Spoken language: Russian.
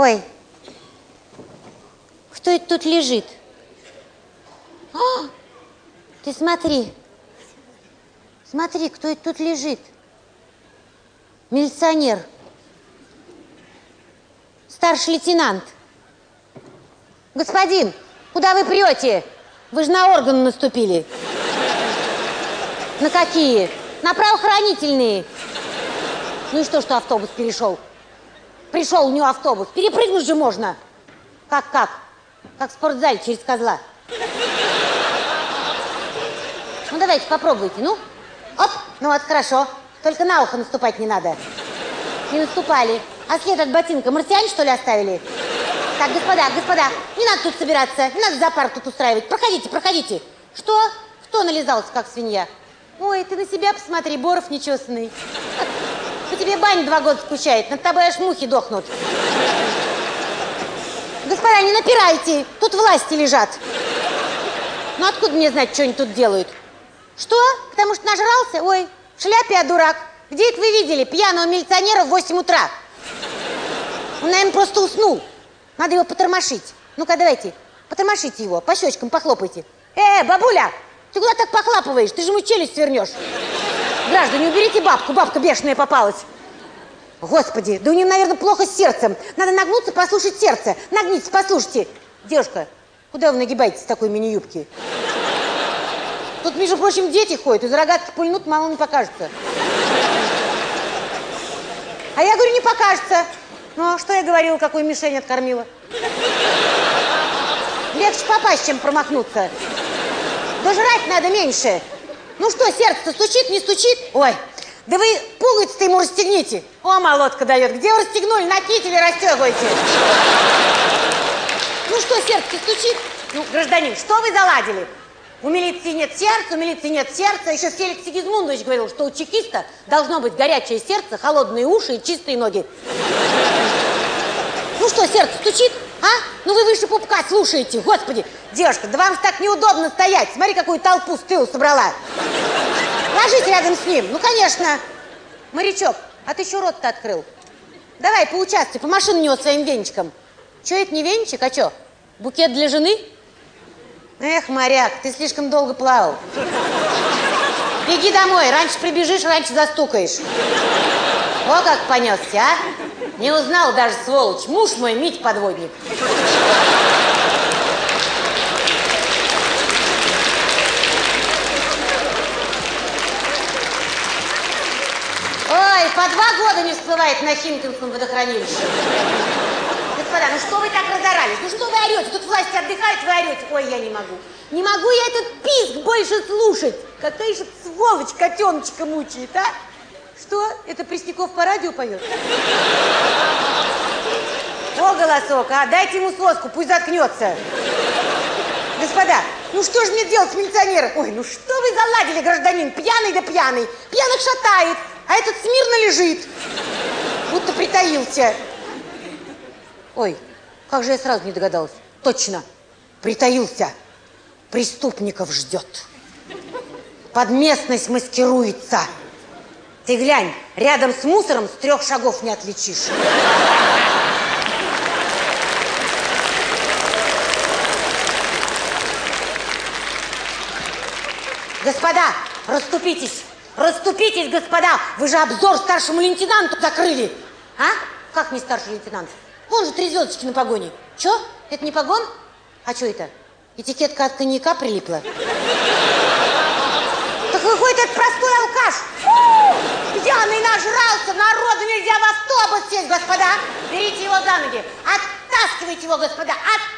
Ой, кто это тут лежит? А, ты смотри. Смотри, кто это тут лежит. Милиционер. Старший лейтенант. Господин, куда вы прете? Вы же на органы наступили. На какие? На правоохранительные. Ну и что, что автобус перешел? Пришел у него автобус. Перепрыгнуть же можно. Как-как? Как в спортзале через козла. Ну, давайте, попробуйте, ну. Оп, ну вот, хорошо. Только на ухо наступать не надо. Не наступали. А след от ботинка марсиане, что ли, оставили? Так, господа, господа, не надо тут собираться, не надо зоопарк тут устраивать. Проходите, проходите. Что? Кто нализался, как свинья? Ой, ты на себя посмотри, Боров нечесанный. По тебе баня два года скучает, над тобой аж мухи дохнут. Господа, не напирайте, тут власти лежат. Ну откуда мне знать, что они тут делают? Что? Потому что нажрался? Ой, в шляпе я дурак. Где это вы видели пьяного милиционера в 8 утра? Он, наверное, просто уснул. Надо его потормошить. Ну-ка, давайте, потормошите его, по щечкам похлопайте. Э, бабуля, ты куда так похлапываешь? Ты же ему челюсть свернешь. Граждане, уберите бабку, бабка бешеная попалась. Господи, да у нее, наверное, плохо с сердцем. Надо нагнуться, послушать сердце. Нагнитесь, послушайте. Девушка, куда вы нагибаетесь в такой мини-юбке? Тут, между прочим, дети ходят, из рогатки пульнут, мало не покажется. А я говорю, не покажется. Ну, а что я говорила, какую мишень откормила? Легче попасть, чем промахнуться. Да жрать надо меньше. Ну что, сердце стучит, не стучит? Ой, да вы пуговицы-то ему расстегните. О, молотка дает. Где вы расстегнули? На кителе расстегивайте. Ну что, сердце стучит? Ну, гражданин, что вы заладили? У милиции нет сердца, у милиции нет сердца. Еще Феликс Сигизмундович говорил, что у чекиста должно быть горячее сердце, холодные уши и чистые ноги. Ну что, сердце стучит? А? Ну вы выше пупка слушаете. Господи, девушка, да вам так неудобно стоять. Смотри, какую толпу с тылу собрала. Ложись рядом с ним. Ну, конечно. Морячок, а ты еще рот-то открыл. Давай, поучаствуй, помаши на него своим венчиком. Че это не венчик, а что? Букет для жены? Эх, моряк, ты слишком долго плавал. Беги домой, раньше прибежишь, раньше застукаешь. О, как понесся, а? Не узнал даже, сволочь. Муж мой, Мить подводник. Два года не всплывает на Химкинском водохранилище. Господа, ну что вы так разорались? Ну что вы орете? Тут власти отдыхают, вы орете. Ой, я не могу. Не могу я этот писк больше слушать. Какая же сволочь котеночка мучает, а? Что? Это Пресняков по радио поет? О, голосок, а? Дайте ему соску, пусть заткнется. Господа, ну что же мне делать с милиционером? Ой, ну что вы заладили, гражданин? Пьяный да пьяный. Пьяных шатает, а этот смирно лежит. Будто притаился. Ой, как же я сразу не догадалась. Точно, притаился. Преступников ждет. Под местность маскируется. Ты глянь, рядом с мусором с трех шагов не отличишь. Господа, расступитесь, расступитесь, господа. Вы же обзор старшему лейтенанту закрыли. А? Как не старший лейтенант? Вон же три звездочки на погоне. Че? Это не погон? А что это? Этикетка от коньяка прилипла? Так выходит, это простой алкаш. Фу! Пьяный нажрался, народу нельзя в автобус сесть, господа. Берите его за ноги, оттаскивайте его, господа, оттаскивайте.